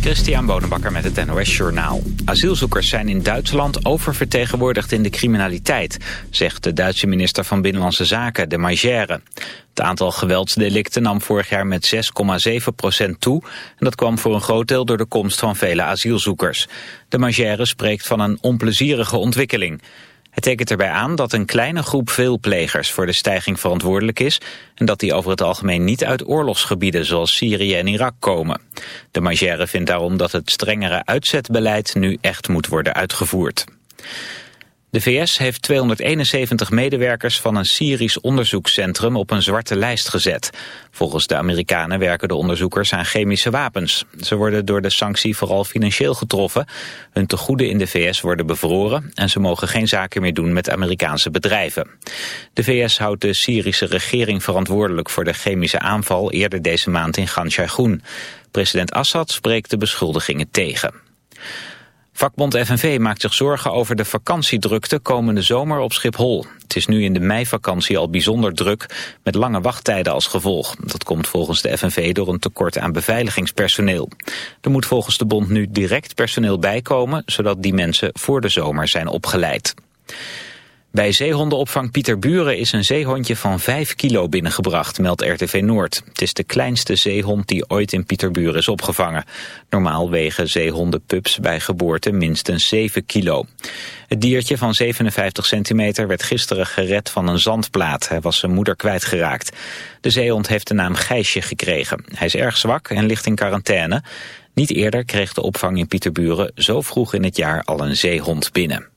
Christian Bonenbakker met het NOS Journaal. Asielzoekers zijn in Duitsland oververtegenwoordigd in de criminaliteit, zegt de Duitse minister van Binnenlandse Zaken, de Magère. Het aantal geweldsdelicten nam vorig jaar met 6,7% toe en dat kwam voor een groot deel door de komst van vele asielzoekers. De Magère spreekt van een onplezierige ontwikkeling. Het tekent erbij aan dat een kleine groep veelplegers voor de stijging verantwoordelijk is en dat die over het algemeen niet uit oorlogsgebieden zoals Syrië en Irak komen. De Magère vindt daarom dat het strengere uitzetbeleid nu echt moet worden uitgevoerd. De VS heeft 271 medewerkers van een Syrisch onderzoekscentrum op een zwarte lijst gezet. Volgens de Amerikanen werken de onderzoekers aan chemische wapens. Ze worden door de sanctie vooral financieel getroffen. Hun tegoeden in de VS worden bevroren en ze mogen geen zaken meer doen met Amerikaanse bedrijven. De VS houdt de Syrische regering verantwoordelijk voor de chemische aanval eerder deze maand in Gan President Assad spreekt de beschuldigingen tegen. Vakbond FNV maakt zich zorgen over de vakantiedrukte komende zomer op Schiphol. Het is nu in de meivakantie al bijzonder druk, met lange wachttijden als gevolg. Dat komt volgens de FNV door een tekort aan beveiligingspersoneel. Er moet volgens de bond nu direct personeel bijkomen, zodat die mensen voor de zomer zijn opgeleid. Bij zeehondenopvang Pieter Buren is een zeehondje van 5 kilo binnengebracht, meldt RTV Noord. Het is de kleinste zeehond die ooit in Pieterburen is opgevangen. Normaal wegen zeehondenpups bij geboorte minstens 7 kilo. Het diertje van 57 centimeter werd gisteren gered van een zandplaat. Hij was zijn moeder kwijtgeraakt. De zeehond heeft de naam Gijsje gekregen. Hij is erg zwak en ligt in quarantaine. Niet eerder kreeg de opvang in Pieterburen zo vroeg in het jaar al een zeehond binnen.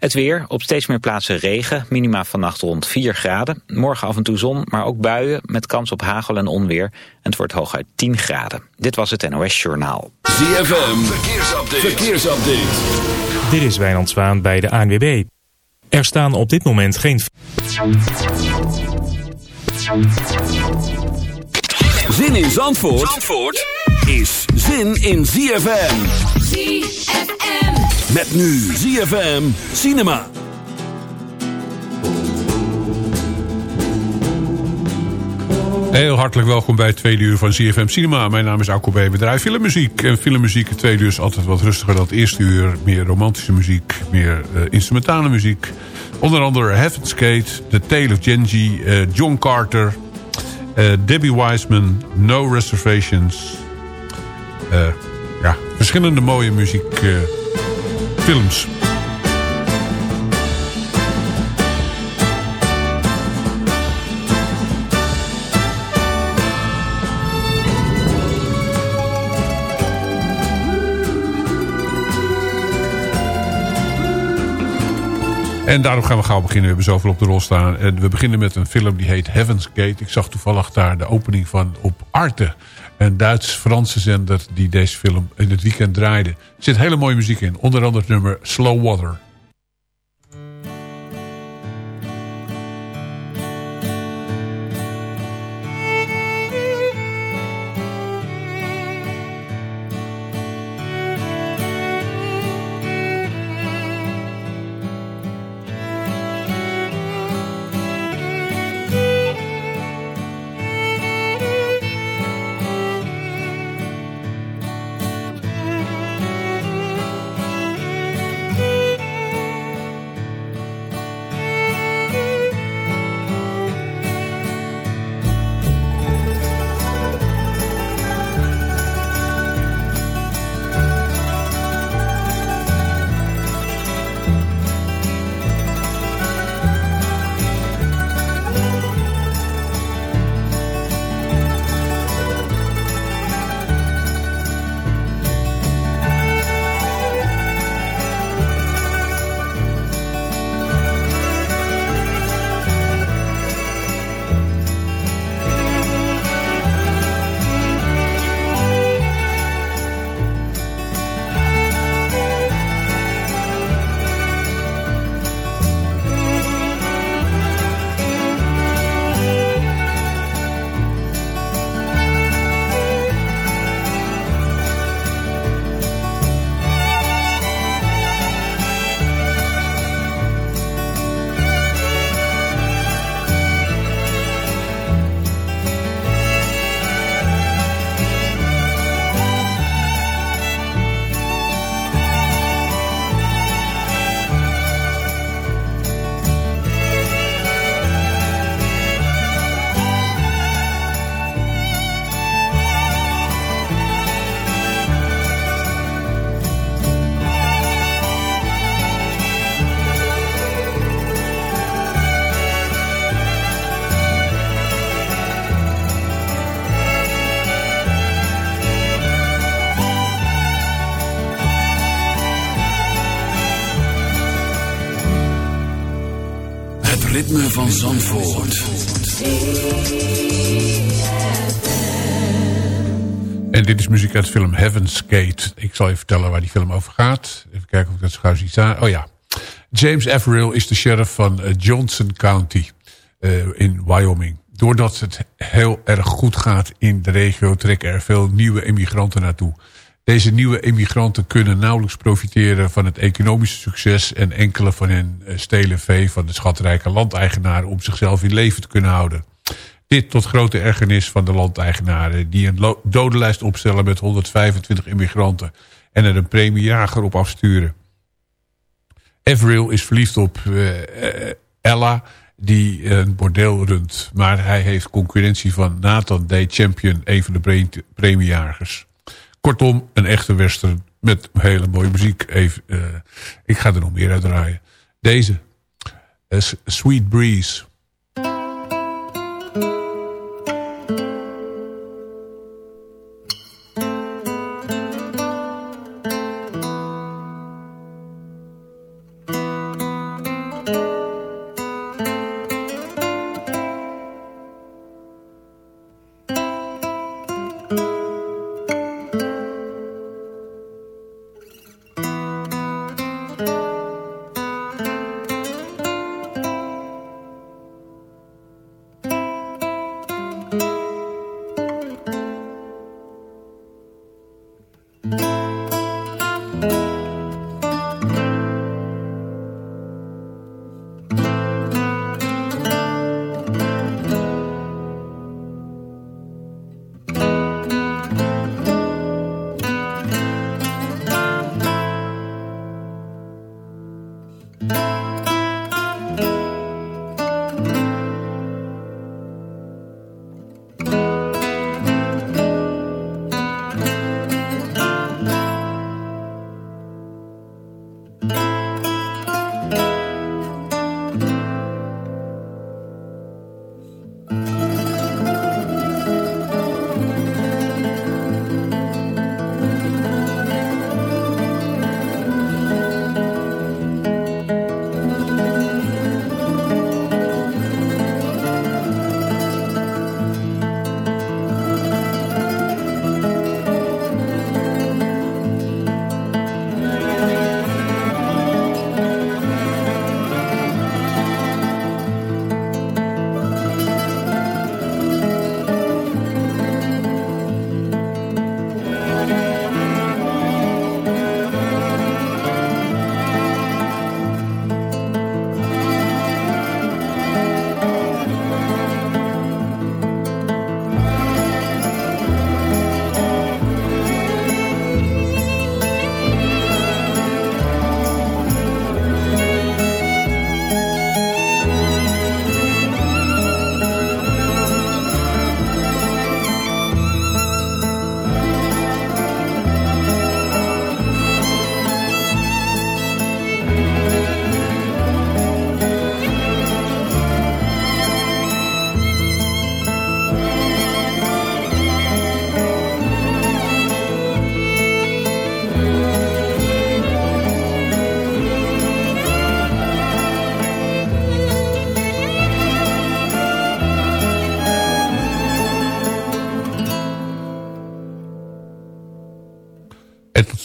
Het weer, op steeds meer plaatsen regen, minima vannacht rond 4 graden. Morgen af en toe zon, maar ook buien met kans op hagel en onweer. En het wordt hooguit 10 graden. Dit was het NOS Journaal. ZFM, verkeersupdate. verkeersupdate. Dit is Wijnand Zwaan bij de ANWB. Er staan op dit moment geen... Zin in Zandvoort, Zandvoort is zin in ZFM. ZFM. Met nu ZFM Cinema. Heel hartelijk welkom bij het tweede uur van ZFM Cinema. Mijn naam is Akko B. Bedrijf Filmmuziek. En filmmuziek, het tweede uur is altijd wat rustiger dan het eerste uur. Meer romantische muziek, meer uh, instrumentale muziek. Onder andere Heaven's Gate, The Tale of Genji, uh, John Carter... Uh, Debbie Wiseman, No Reservations. ja, verschillende mooie muziek films. En daarom gaan we gauw beginnen. We hebben zoveel op de rol staan. En we beginnen met een film die heet Heaven's Gate. Ik zag toevallig daar de opening van op Arte. Een Duits-Franse zender die deze film in het weekend draaide. Er zit hele mooie muziek in. Onder andere het nummer Slow Water. Ritme van Zandvoort. En dit is muziek uit de film Heaven's Gate. Ik zal je vertellen waar die film over gaat. Even kijken of ik dat gauw zie staan. Oh ja. James Averill is de sheriff van eh, Johnson County uh, in Wyoming. Doordat het heel erg goed gaat in de regio... trekken er veel nieuwe immigranten naartoe. Deze nieuwe immigranten kunnen nauwelijks profiteren van het economische succes... en enkele van hen eh, stelen vee van de schatrijke landeigenaren... om zichzelf in leven te kunnen houden. Dit tot grote ergernis van de landeigenaren... die een dodenlijst opstellen met 125 immigranten... en er een premiejager op afsturen. Averill is verliefd op uh, Ella, die een bordeel runt. Maar hij heeft concurrentie van Nathan Day Champion, een van de premiejagers. Kortom, een echte western met hele mooie muziek. Even, uh, ik ga er nog meer uit draaien. Deze, Sweet Breeze.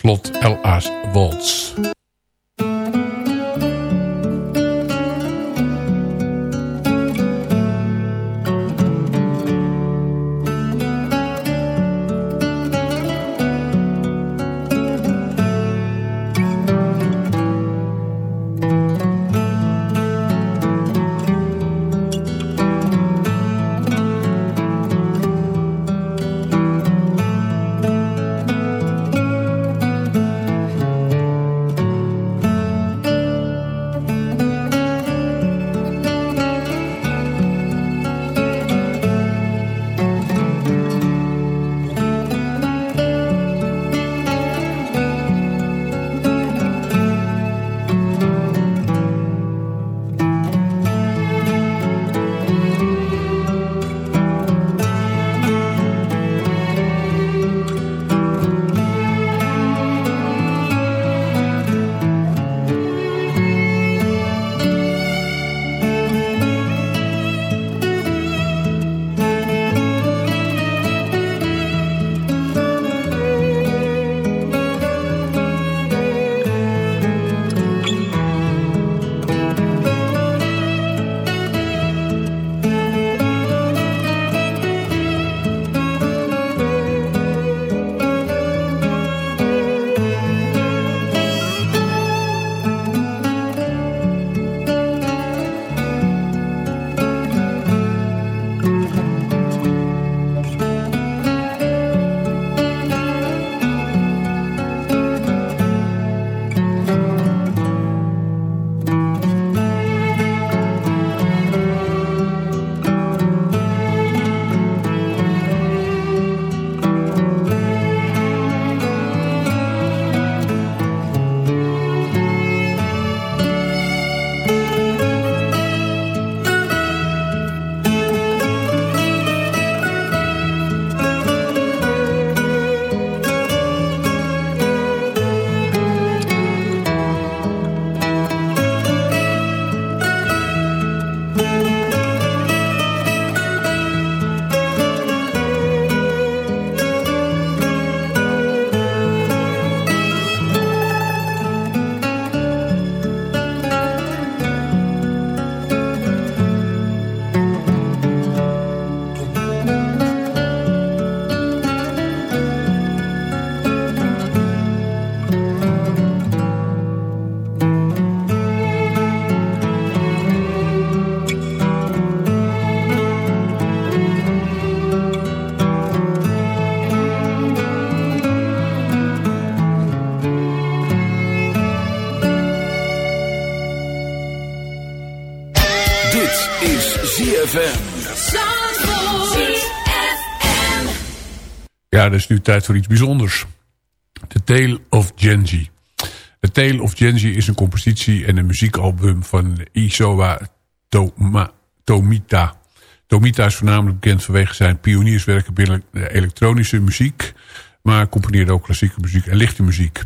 Slot L.A.'s Waltz. Ja, dat is nu tijd voor iets bijzonders. The Tale of Genji. The Tale of Genji is een compositie en een muziekalbum van Isoa Toma, Tomita. Tomita is voornamelijk bekend vanwege zijn pionierswerken binnen elektronische muziek... maar componeerde ook klassieke muziek en lichte muziek.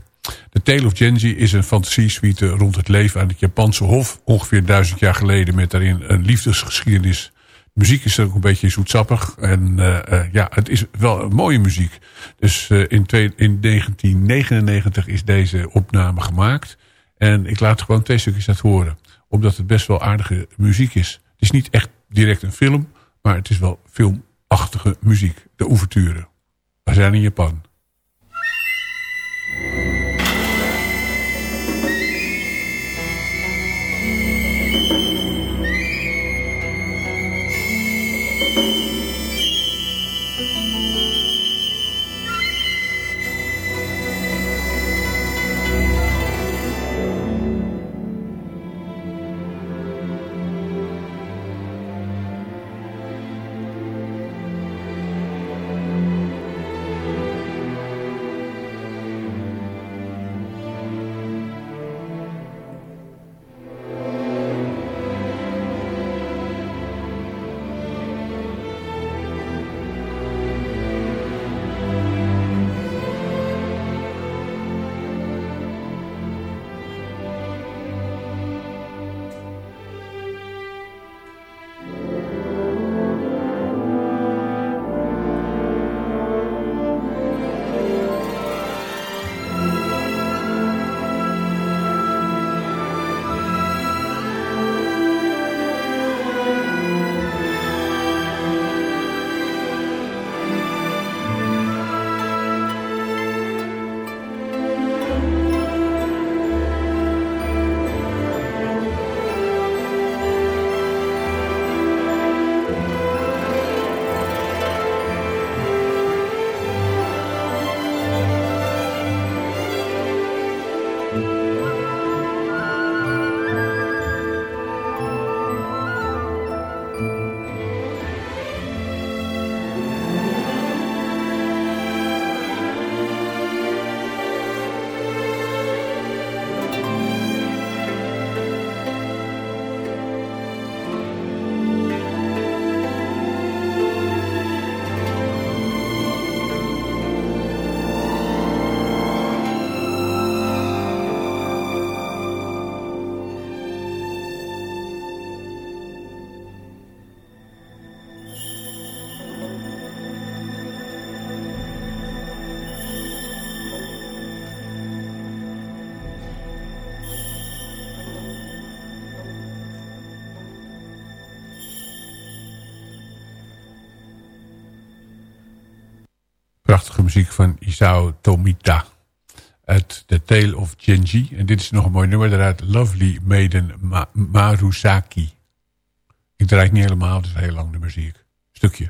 The Tale of Genji is een fantasiesuite rond het leven aan het Japanse hof... ongeveer duizend jaar geleden met daarin een liefdesgeschiedenis. Muziek is ook een beetje zoetsappig en uh, ja, het is wel mooie muziek. Dus uh, in, in 1999 is deze opname gemaakt... en ik laat gewoon twee stukjes uit horen... omdat het best wel aardige muziek is. Het is niet echt direct een film, maar het is wel filmachtige muziek. De ouverture. We zijn in Japan. Prachtige muziek van Isao Tomita. Uit The Tale of Genji. En dit is nog een mooi nummer daaruit. Lovely Maiden Ma Marusaki. Ik draai het niet helemaal, het is heel lang de muziek. Stukje.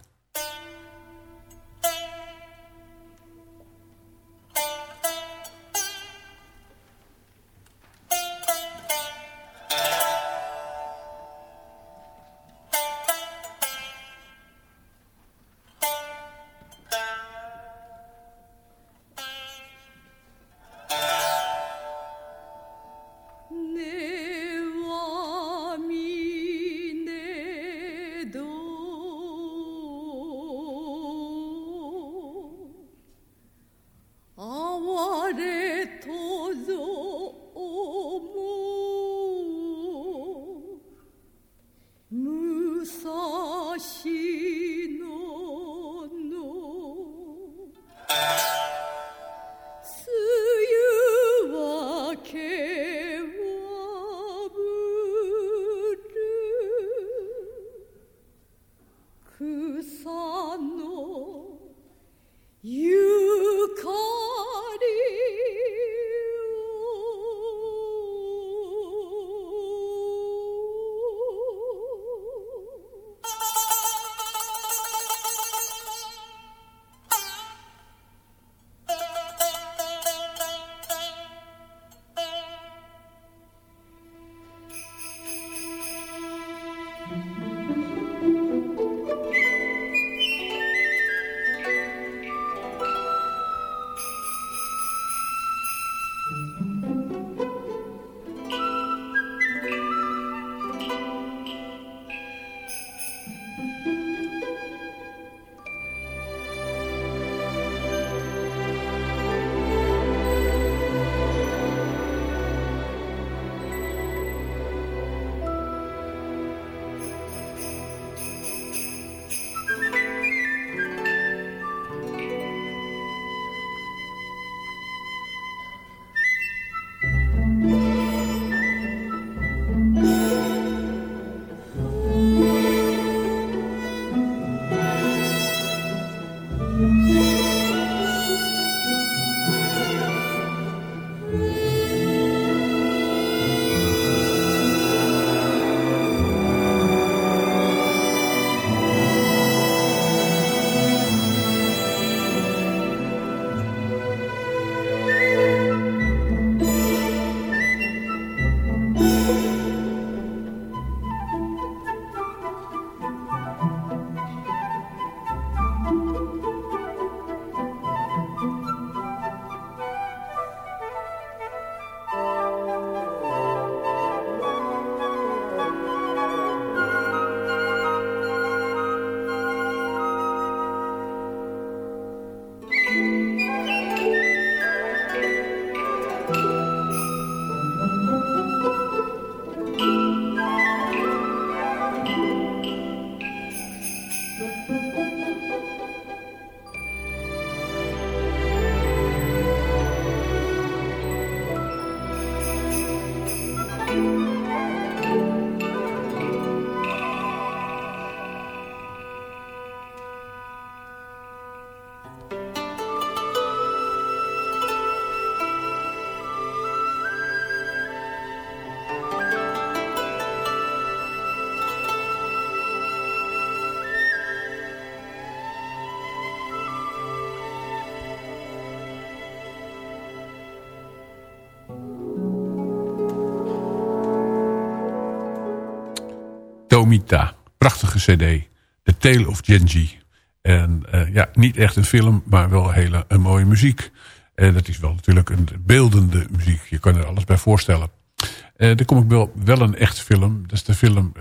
Prachtige cd. The Tale of Genji. En uh, ja, niet echt een film, maar wel hele een mooie muziek. En dat is wel natuurlijk een beeldende muziek. Je kan er alles bij voorstellen. Uh, er kom ik wel, wel een echt film. Dat is de film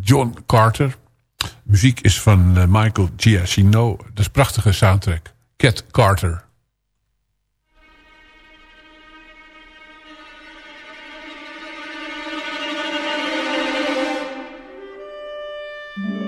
John Carter. muziek is van Michael Giacchino. Dat is prachtige soundtrack. Cat Carter. Mm-hmm.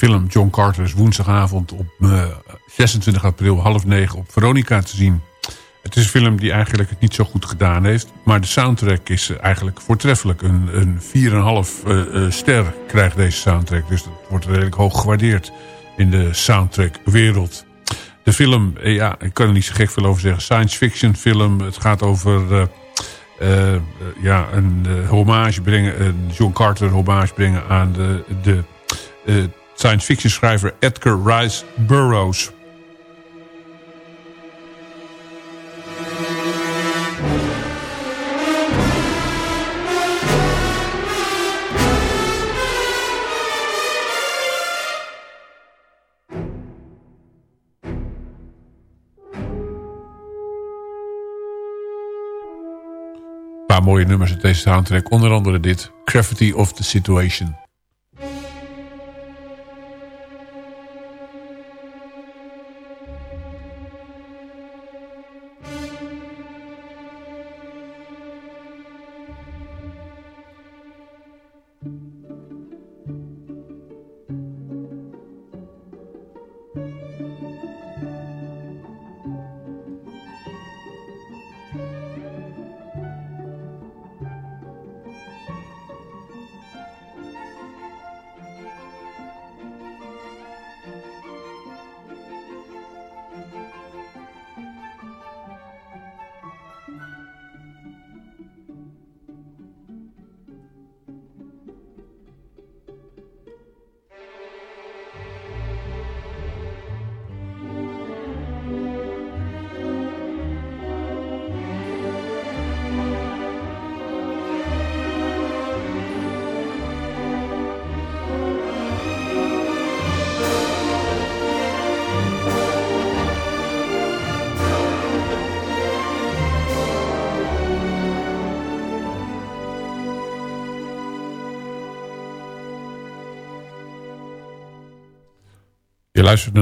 Film John Carter is woensdagavond op 26 eh, april half negen op Veronica te zien. Het is een film die eigenlijk het niet zo goed gedaan heeft. Maar de soundtrack is eigenlijk voortreffelijk. Een, een 4,5 uh, uh, ster krijgt deze soundtrack. Dus dat wordt redelijk hoog gewaardeerd in de soundtrack-wereld. De film, eh, ja, ik kan er niet zo gek veel over zeggen. Science fiction film. Het gaat over uh, ja, een hommage brengen. Een John Carter hommage brengen aan de, de science fiction schrijver Edgar Rice Burroughs. Paar mooie nummers uit deze soundtrack. Onder andere dit, Gravity of the Situation.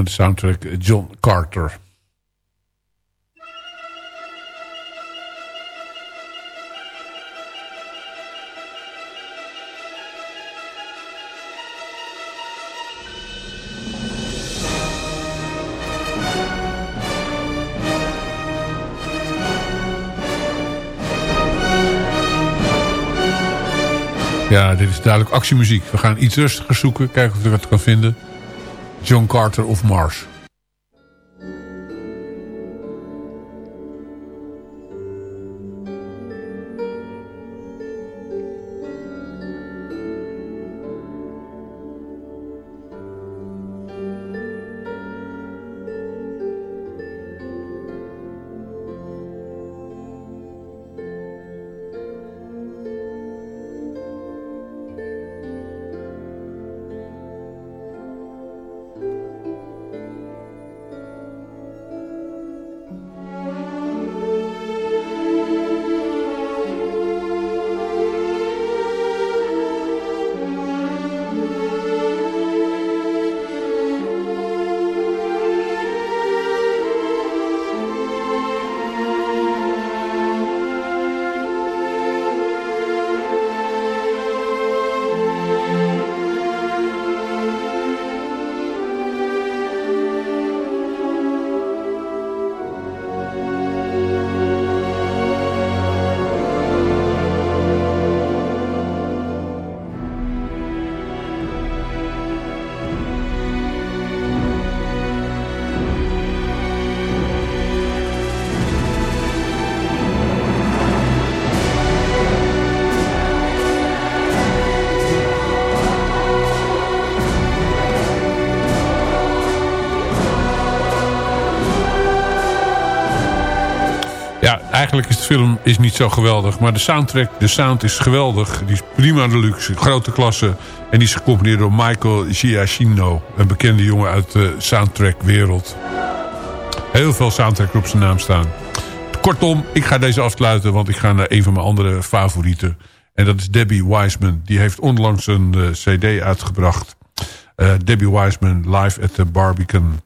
Soundtrack John Carter. Ja, dit is duidelijk actiemuziek. We gaan iets rustiger zoeken. Kijken of we wat kan vinden. John Carter of Mars. Film is niet zo geweldig. Maar de soundtrack, de sound is geweldig. Die is prima deluxe, grote klasse. En die is gecomponeerd door Michael Giacchino. Een bekende jongen uit de soundtrackwereld. Heel veel soundtrack op zijn naam staan. Kortom, ik ga deze afsluiten, want ik ga naar een van mijn andere favorieten. En dat is Debbie Wiseman. Die heeft onlangs een uh, cd uitgebracht. Uh, Debbie Wiseman live at the Barbican.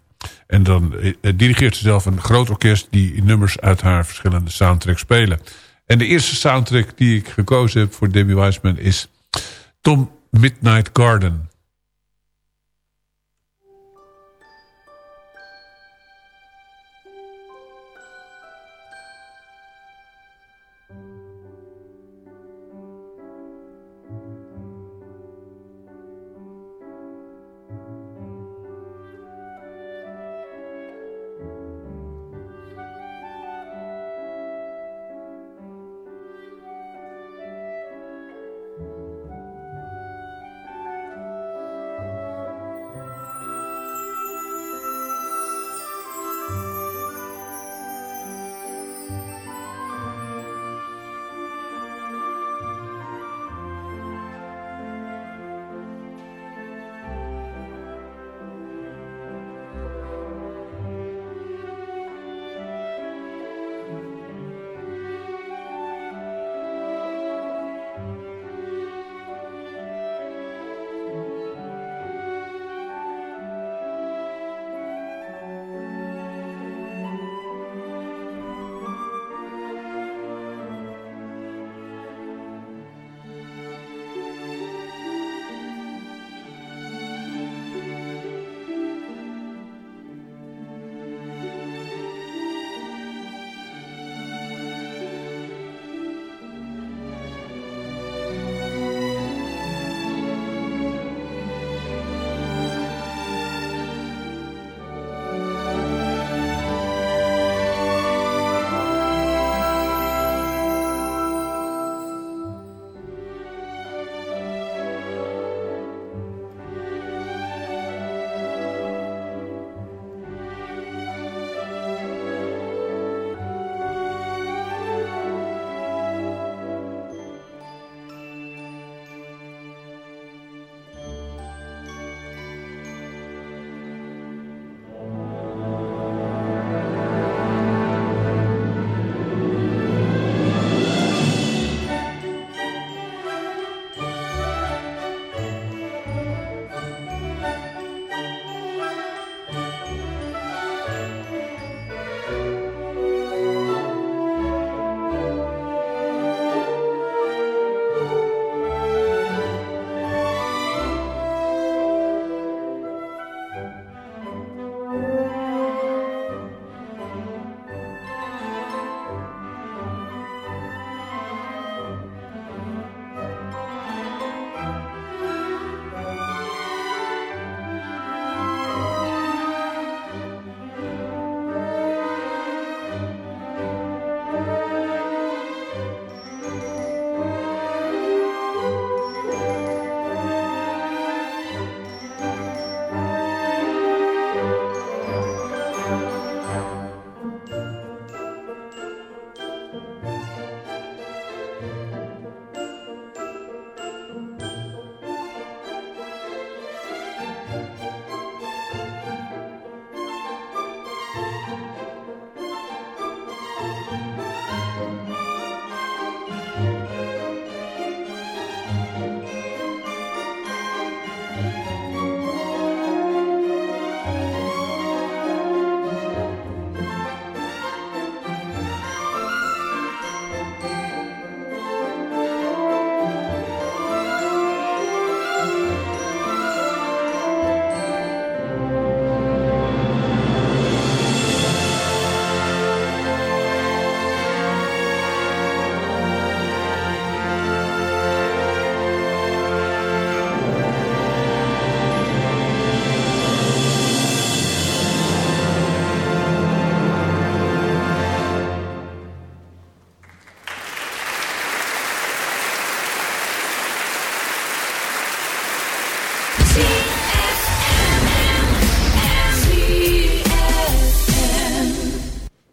En dan eh, dirigeert ze zelf een groot orkest... die nummers uit haar verschillende soundtracks spelen. En de eerste soundtrack die ik gekozen heb voor Debbie Wiseman... is Tom Midnight Garden.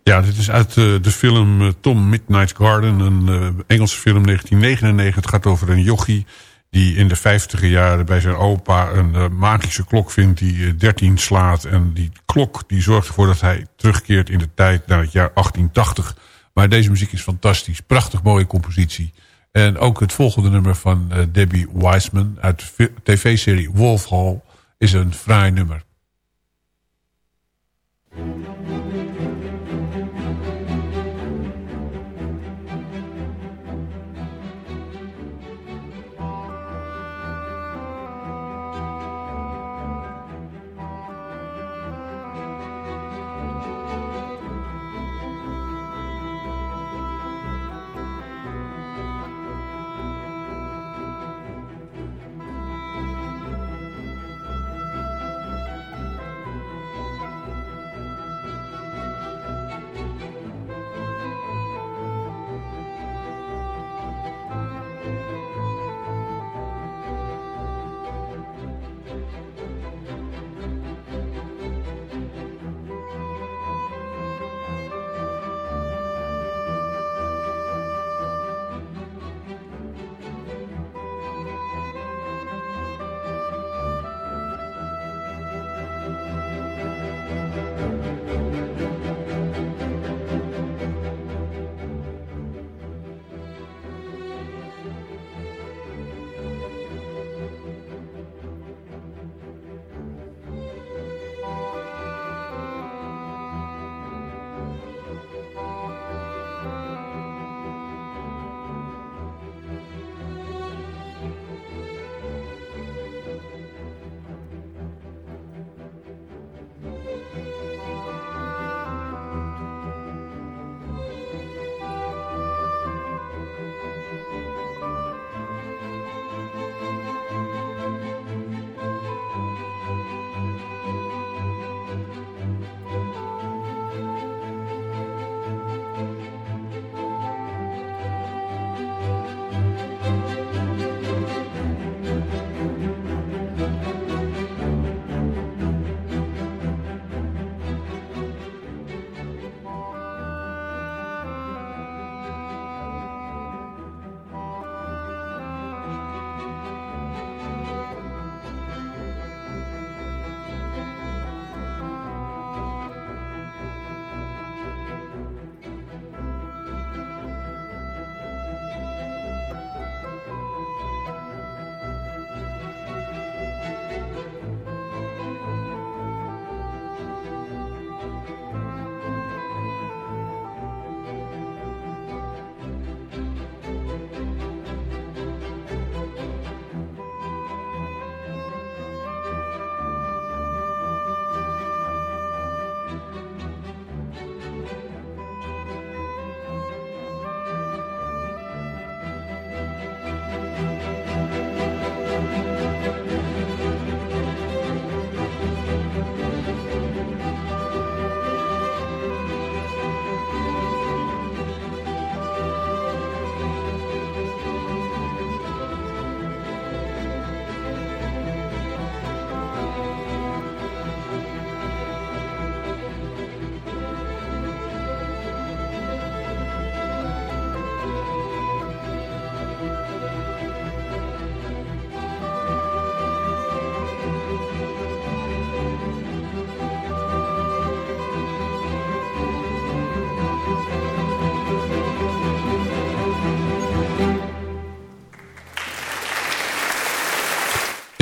Ja, dit is uit uh, de film uh, Tom Midnight Garden, een uh, Engelse film 1999. Het gaat over een jochie die in de vijftiger jaren bij zijn opa een magische klok vindt die 13 slaat. En die klok die zorgt ervoor dat hij terugkeert in de tijd naar het jaar 1880. Maar deze muziek is fantastisch, prachtig mooie compositie. En ook het volgende nummer van Debbie Wiseman uit de tv-serie Wolf Hall is een fraai nummer.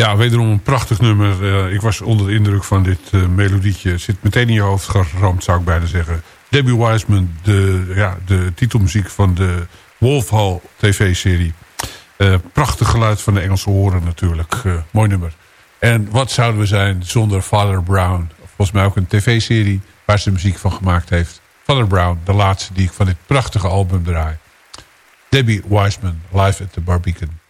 Ja, wederom een prachtig nummer. Uh, ik was onder de indruk van dit uh, melodietje. Zit meteen in je hoofd geramd, zou ik bijna zeggen. Debbie Wiseman, de, ja, de titelmuziek van de Wolf Hall tv-serie. Uh, prachtig geluid van de Engelse horen natuurlijk. mooi nummer. En wat zouden we zijn zonder Father Brown? Volgens mij ook een tv-serie waar ze muziek van gemaakt heeft. Father Brown, de laatste die ik van dit prachtige album draai. Debbie Wiseman, live at the Barbican.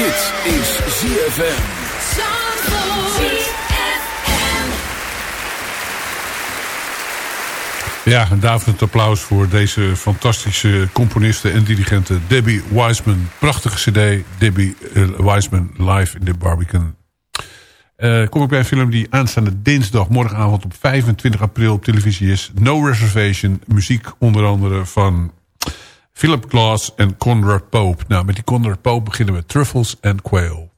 Dit is ZFM. Ja, een daverend applaus voor deze fantastische componiste en dirigente Debbie Wiseman. Prachtige cd, Debbie uh, Wiseman live in de Barbican. Uh, kom ik bij een film die aanstaande dinsdag, morgenavond op 25 april op televisie is. No Reservation, muziek onder andere van Philip Glass en Conrad Pope. Nou, met die Conrad Pope beginnen we Truffles and Quail.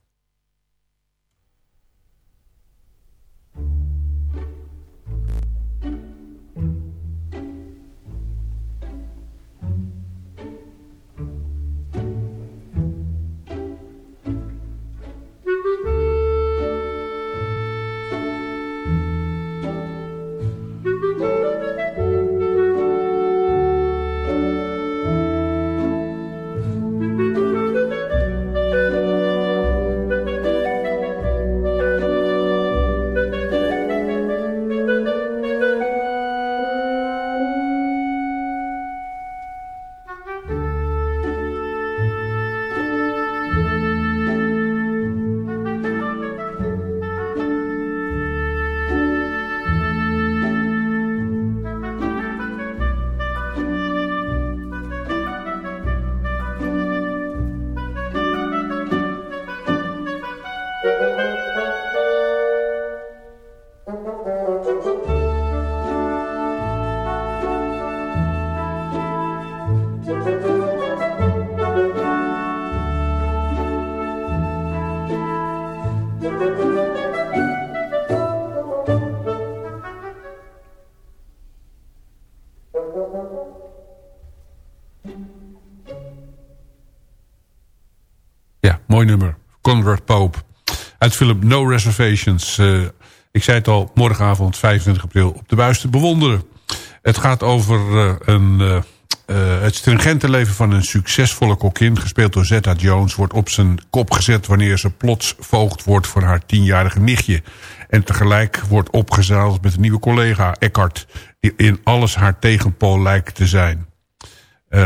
Conrad Pope. Uit film No Reservations. Uh, ik zei het al, morgenavond 25 april op de buis te bewonderen. Het gaat over uh, een, uh, het stringente leven van een succesvolle kokkin... gespeeld door Zetta Jones... wordt op zijn kop gezet wanneer ze plots voogd wordt... voor haar tienjarige nichtje. En tegelijk wordt opgezadeld met een nieuwe collega, Eckhart... die in alles haar tegenpool lijkt te zijn.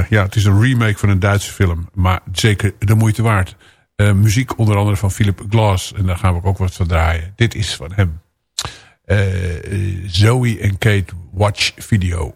ja, het is een remake van een Duitse film... maar zeker de moeite waard... Uh, muziek onder andere van Philip Glass. En daar gaan we ook wat van draaien. Dit is van hem. Uh, Zoe en Kate Watch Video.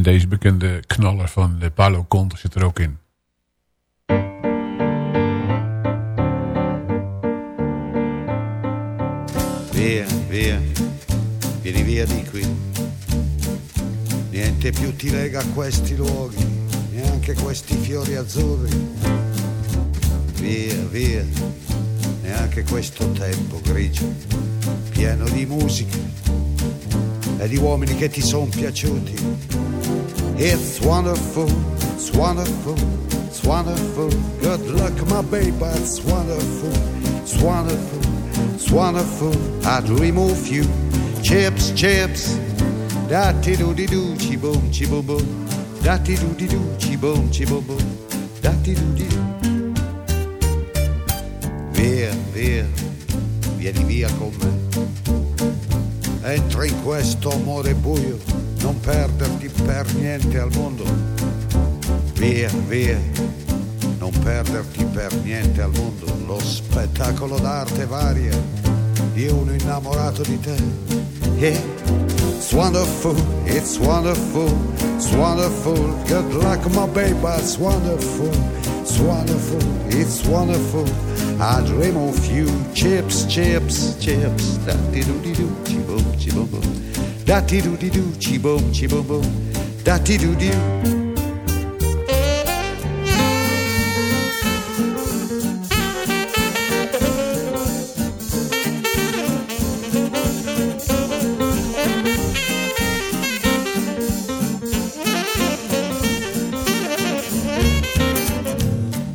En deze bekende knaller van de Palo Conte zit er ook in. Via, via, vieni via di qui. Niente più ti lega a questi luoghi, neanche questi fiori azzurri. Via, via, neanche questo tempo grigio, pieno di musica e di uomini che ti sono piaciuti. It's wonderful, it's wonderful, it's wonderful. Good luck, my baby, it's wonderful, it's wonderful, it's wonderful. I'd remove you, chips, chips. Da ti do di do, chi boom, chi boom boom. Da ti do di do, chi boom, chi boom boom. Da ti do di. Via, via, vieni via con me. Entra in questo amore buio, non perderti per niente al mondo. Via, via, non perderti per niente al mondo. Lo spettacolo d'arte varia, io uno innamorato di te. Yeah. It's wonderful, it's wonderful, it's wonderful. Good luck, my baby, it's wonderful, it's wonderful, it's wonderful. I dream of you, chips, chips, chips. Da di do di do, chi boom, boom. Da di do di do, chi boom, chi boom boom. Da do di.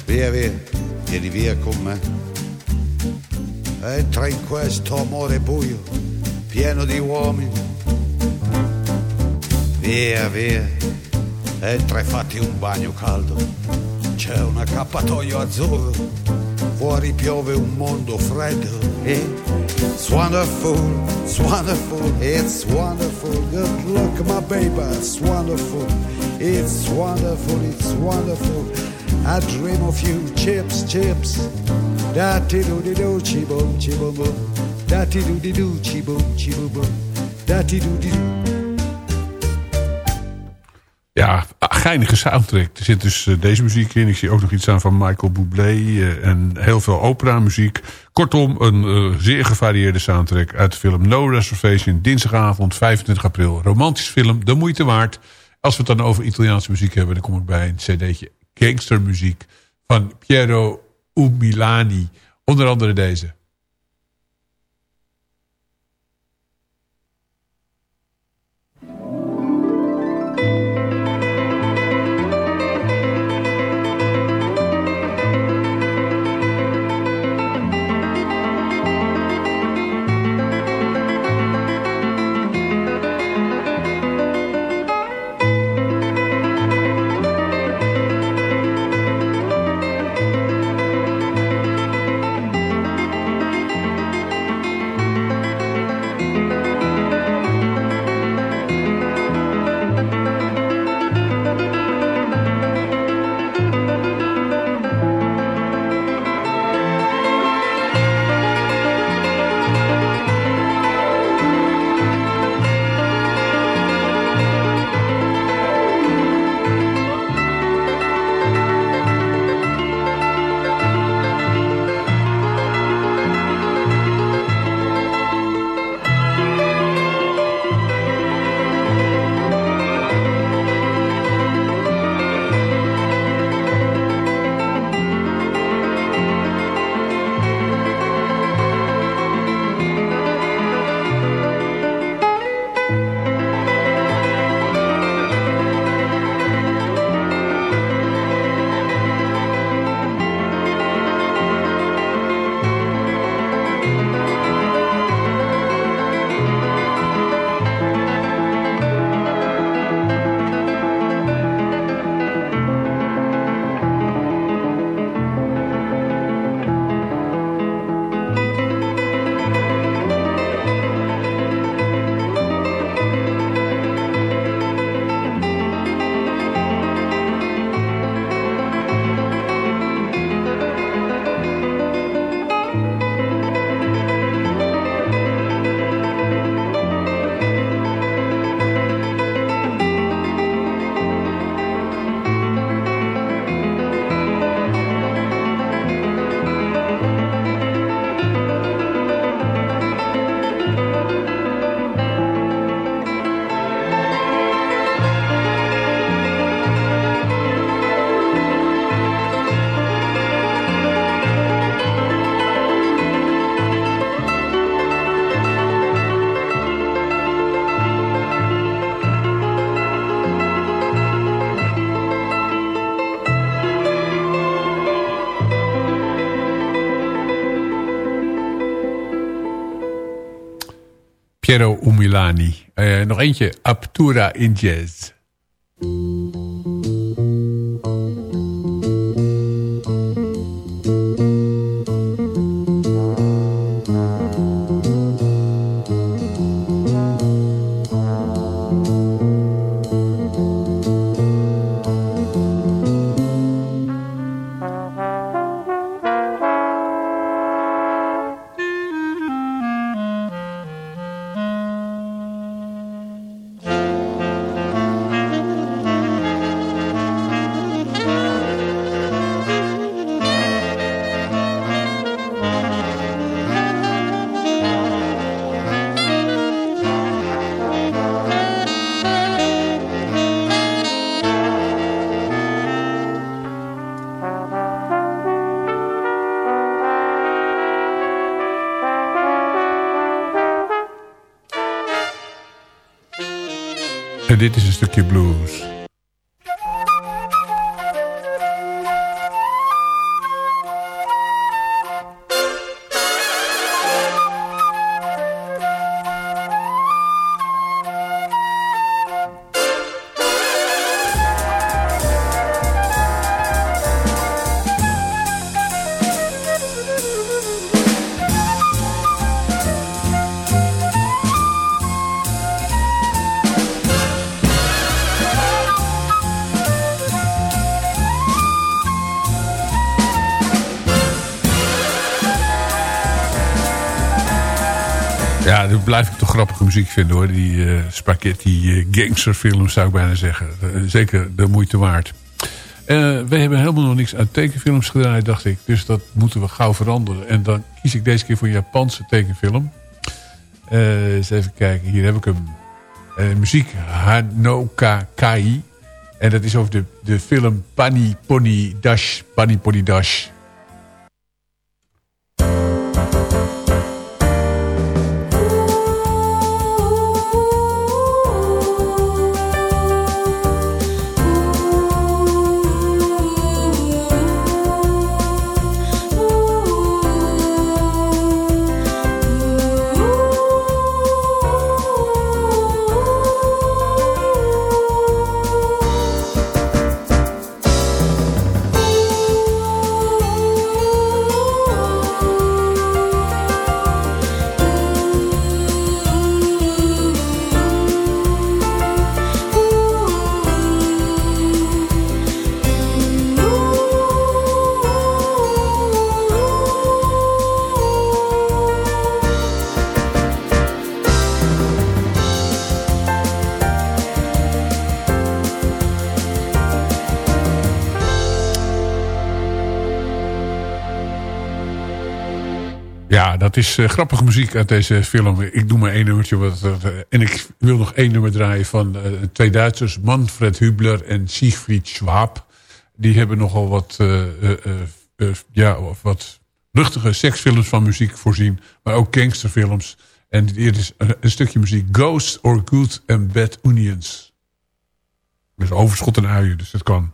Via, via, vieni via con me. Entra in questo amore buio, pieno di uomini. E fatti un bagno caldo. C'è un accappatoio azzurro, fuori piove un mondo freddo. It's wonderful, it's wonderful, it's wonderful. Good luck, my baby, it's wonderful. It's wonderful, it's wonderful. I dream of you, chips, chips. Da ti do di do, chi boom, chi boom boom. Da ti do di do, chi boom, chi boom boom. Da do di do. Geinige soundtrack. Er zit dus eh, deze muziek in. Ik zie ook nog iets aan van Michael Bublé. eh, en heel veel opera-muziek. Kortom, een eh, zeer gevarieerde soundtrack uit de film No Reservation. Dinsdagavond, 25 april. Romantisch film, de moeite waard. Als we het dan over Italiaanse muziek hebben... dan kom ik bij een cd'tje gangstermuziek van Piero Umilani. Onder andere deze. Piero Umilani. Uh, nog eentje, Aptura in Jazz. Dit is een stukje blues. Grappige muziek vinden hoor. Die uh, spaghetti uh, gangsterfilms zou ik bijna zeggen. Uh, zeker de moeite waard. we hebben helemaal nog niks uit tekenfilms gedraaid, dacht ik. Dus dat moeten we gauw veranderen. En dan kies ik deze keer voor een Japanse tekenfilm. eens even kijken, hier heb ik hem. muziek Hanoka Kai. En dat is over de, de film Pani Pony Dash. Pani Pony Dash. Dat is uh, grappige muziek uit deze film. Ik doe maar één nummertje. Wat, uh, en ik wil nog één nummer draaien van uh, twee Duitsers. Manfred Hubler en Siegfried Schwab. Die hebben nogal wat, ja, wat luchtige seksfilms van muziek voorzien. Maar ook gangsterfilms. En dit is een, stukje muziek. Ghost or Good and Bad Onions. Dus overschot en uien, dus dat kan.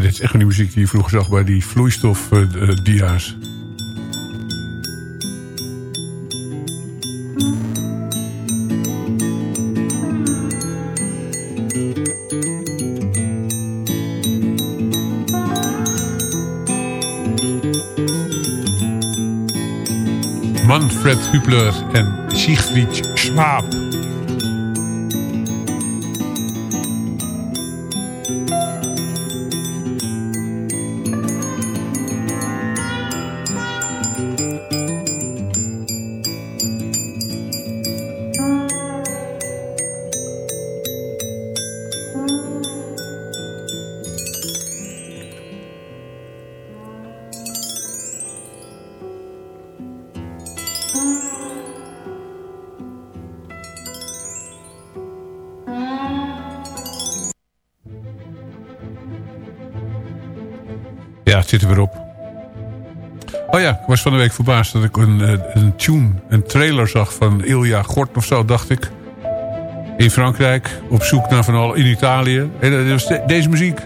Dit is echt die muziek die je vroeger zag bij die vloeistofdia's. Uh, Manfred Hupler en Siegfried Schwab. Was van de week verbaasd dat ik een, eh, een tune, een trailer zag van Ilja Gort of zo, dacht ik. In Frankrijk, op zoek naar van al in Italië. En dat was de- deze muziek.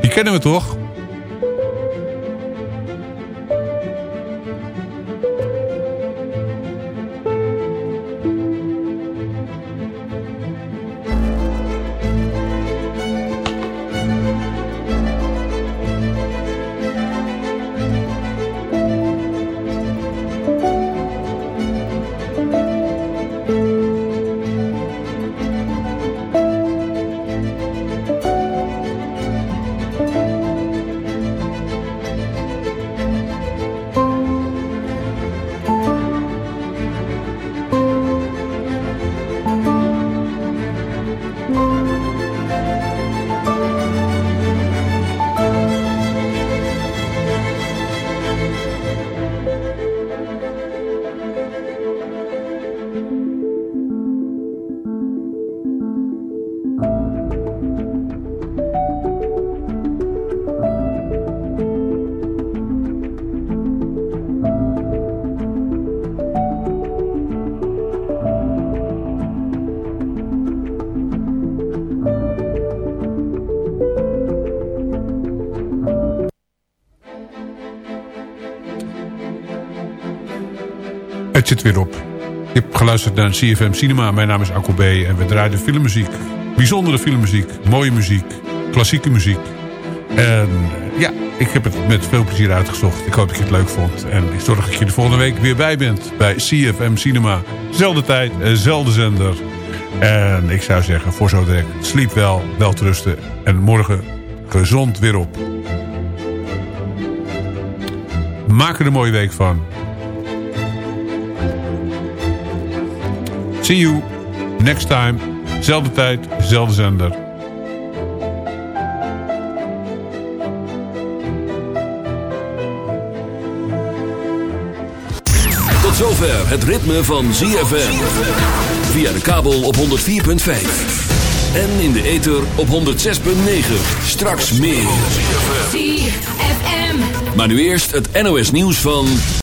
Die kennen we toch? Zit weer op. Je geluisterd naar CFM Cinema. Mijn naam is Akko B. En we draaien filmmuziek. Bijzondere filmmuziek. Mooie muziek. Klassieke muziek. En ja, ik heb het met veel plezier uitgezocht. Ik hoop dat je het leuk vond. En ik zorg dat je de volgende week weer bij bent. Bij CFM Cinema. Zelfde tijd, zelfde zender. En ik zou zeggen, voor zo direct, sliep wel, wel te rusten. En morgen gezond weer op. Maak er een mooie week van. See you next time. Zelfde tijd, zelfde zender. Tot zover het ritme van ZFM. Via de kabel op 104.5. En in de ether op 106.9. Straks meer. ZFM. Maar nu eerst het NOS nieuws van...